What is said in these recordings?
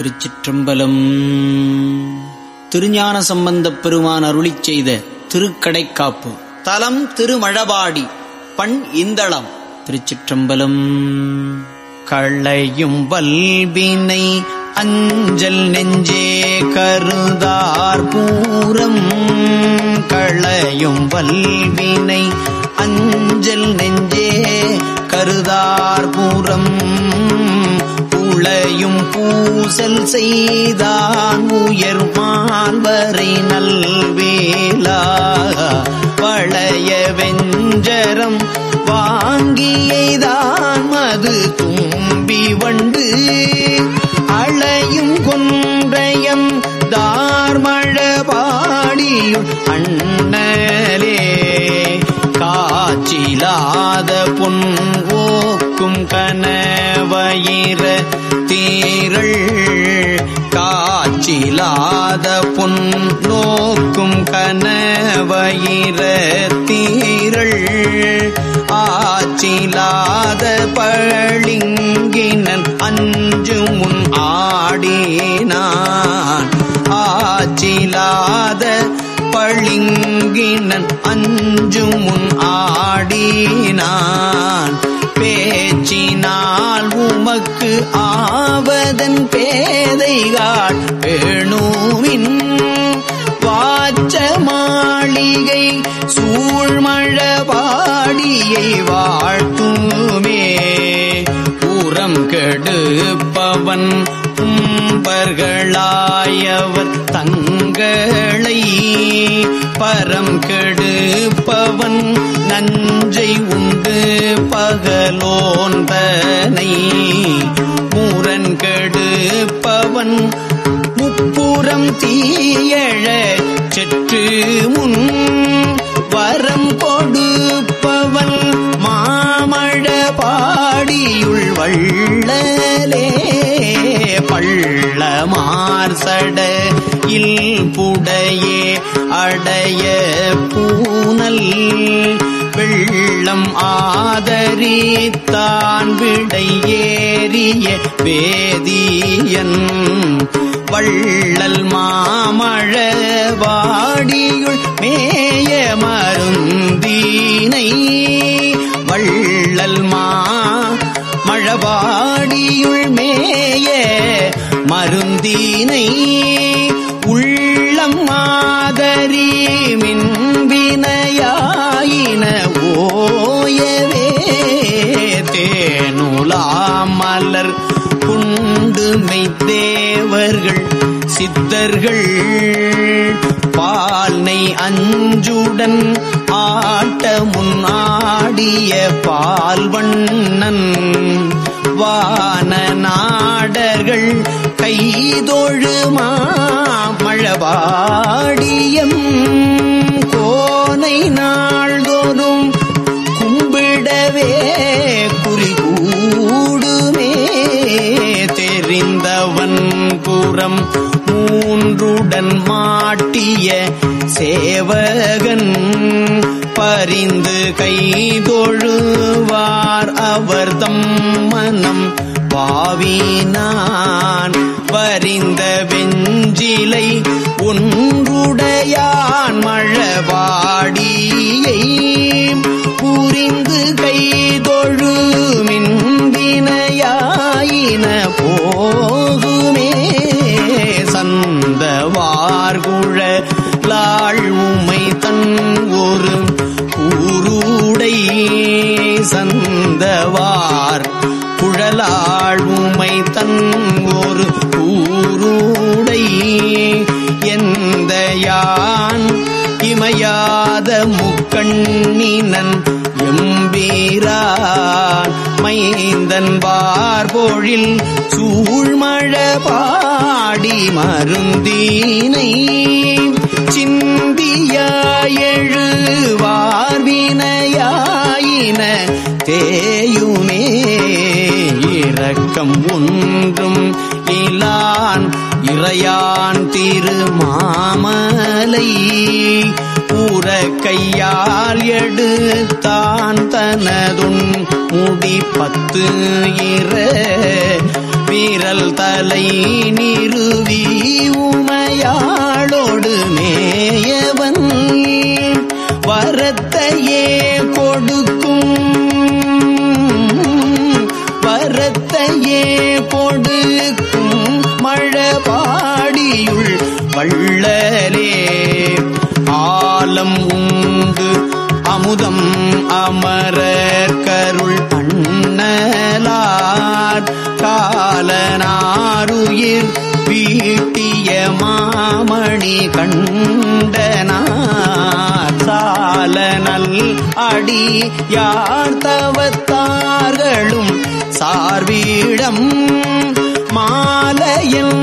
திருச்சிற்றம்பலம். திருஞான சம்பந்தப் பெருமான் அருளி செய்த திருக்கடைக்காப்பு. தலம் திருமழபாடி பண் இந்தளம். திருச்சிற்றம்பலம். களையும் வல்வினை அஞ்சல் நெஞ்சே கருதார் பூரம். களையும் வல்வினை அஞ்சல் நெஞ்சே கருதார் பூரம். ஊசல் செய்தான் உயர் மால்வரை நல்வேலா. பழைய வெஞ்சரம் வாங்கியதான் மது தும்பி வண்டு. அழையும் குன்றையம் தார்மழபாடியும் அண்ணலே. காச்சிலாத பொன் ஓ ஓக்கும் கனவயிர தீரள் காச்சிலாத புன் நோக்கும் கனவயிர தீரள் ஆச்சிலாத பளிங்கினன் அஞ்சு முன் ஆடினான். ஆச்சிலாத பளிங்கினன் அஞ்சு முன் ஆடினான். பேச்சினால் உமக்கு ஆவதன் பேதைகாள் பேணுவின் வாச்ச மாளிகை சூழ்மழபாடியை வாழ்த்துமே. புறம் கெடுப்பவன் கும்பர்களாயவர் தங்கள் பரம் கெடுப்பவன் நஞ்சை உண்டு பகலோந்தனை. மூரன் கெடுப்பவன் முப்புறம் தீயழ செற்று முன். வரம் கொடுப்பவன் மாமழ பாடியுள் வள்ளலே. பள்ளமார் சட இல் புடையே அடைய பூனல். வெள்ளம் ஆதரித்தான் விடையேறிய வேதியன். வள்ளல் மாமழவாடியுள் மேய மருந்தீனை. வள்ளல் மா மழவாடியுள் மே மருந்தீனை உள்ளம் மாதரி மின்வினையாயின ஓயவே தேனுலாமலர் குண்டுமை தேவர்கள் சித்தர்கள் பால்னை அஞ்சுடன் ஆட்ட முன்னாடிய பால்வண்ணன் வா கைதொழுமா மாமழவாடியம் கோனை நாள்தோறும் கும்பிடவே குறிகூடுமே. தெரிந்தவன் புறம் மூன்றுடன் மாட்டிய சேவகன் பரிந்து கைதொழுவார். அவர்தம் மனம் பாவினான். பறிந்த வெஞ்சிலை ஒன்றுடையான் மழவாடியை புரிந்து கைதொழு வினையாயின போகுமே. சந்தவார்குழ லாள் உமை தன் ஒரு கூருடை சந்தவார் குழலாள் உமை தன் ஒரு ஊருடை எந்த யான் இமையாத முக்கண்ணினன் எம்பீரான் மைந்தன் பார்பொழில் சூழ்மழ பாடி மருந்தீனை சிந்தியாயழுவார்வினையாயின தேயுமே இரக்கம் ஒன்றும் மயிலான் இறையான் திரு மாமலை கூற கையால் எடுத்தான் தனதுன் முடி பத்து இர வீரல் தலை நிறுவி உமையாளோடு மேயவன். வரத்தையே கொடுக்கும். வரத்தையே வள்ளலே ஆலம் உண்டு அமுதம் அமரர் கருள் அண்ணலார். காலனாருயிர் வீட்டிய மாமணி கண்டனார். சாலனல் அடி யார் தவத்தார்களும் சார்வீடம் மாலையில்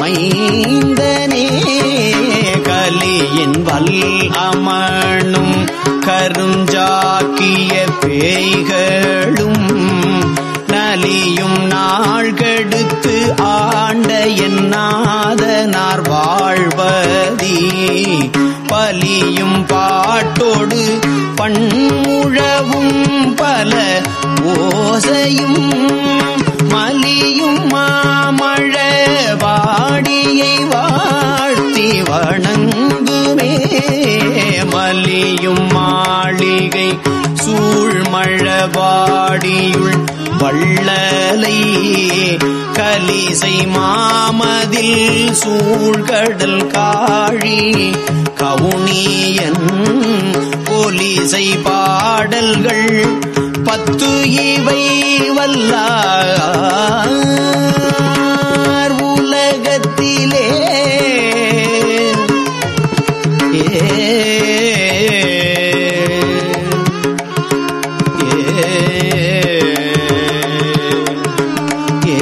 மைந்தனே கலியின் வல் அமணும் கருஞ்சாக்கிய பேய்களும் நலியும் நாள்கெடுத்து ஆண்ட என்னாதனார் வாழ்வதி. பலியும் பாட்டோடு பண்முழவும் பல ஓசையும் மலியும் மாமழ வாடியை வாழ்த்தி வணங்குமே. மலியும் மாளிகை சூழ்மழவாடியுள் வள்ளலை. கலிசை மாமதில் சூழ்கடல் காழி. கவுனியன் போலிசை பாடல்கள் பத்து இவை வல்லா. மனத்திலே ஏ ஏ.